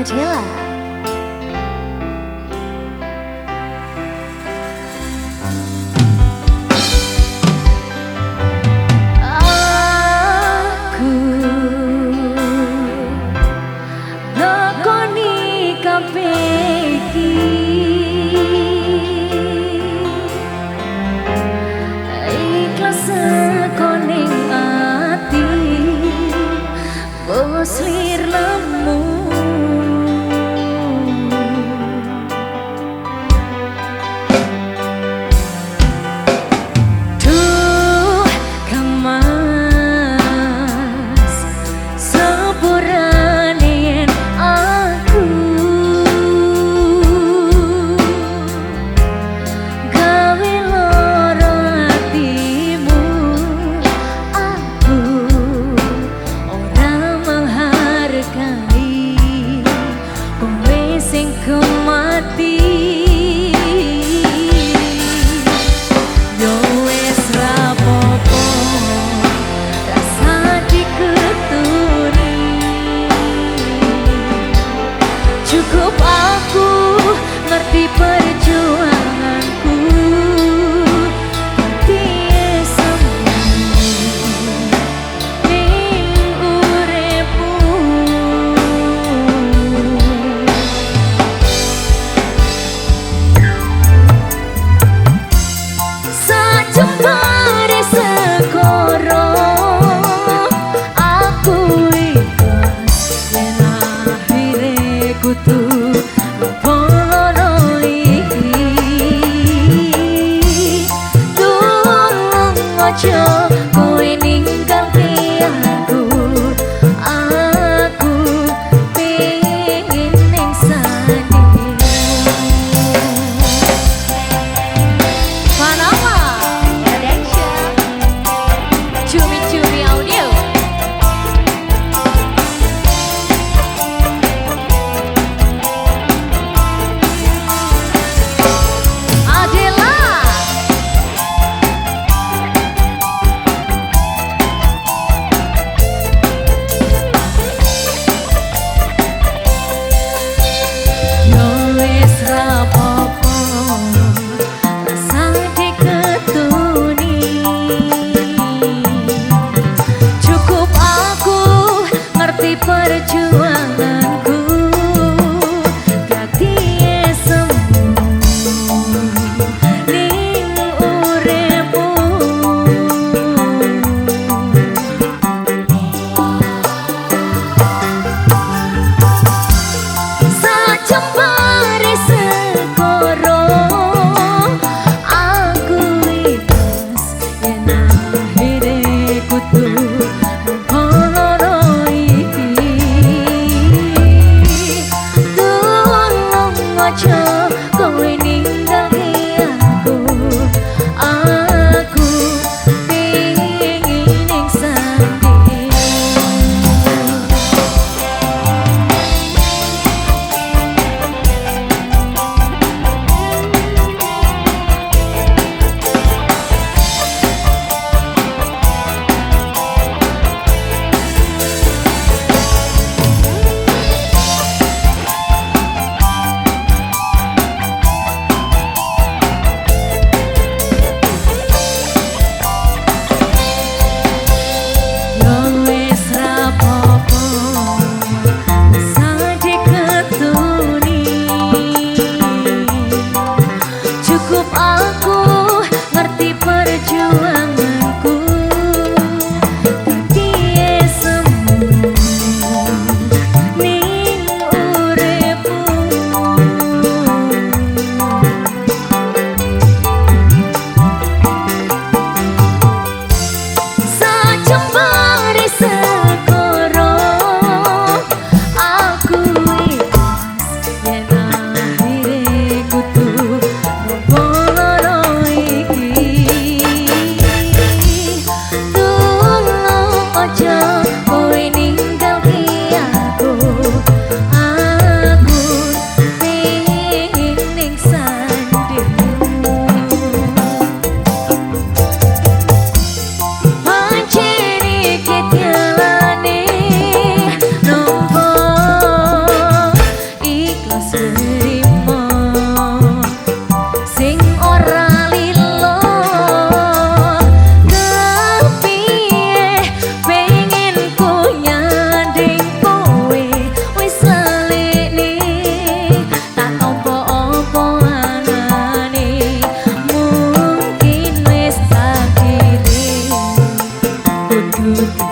我决了。就 good.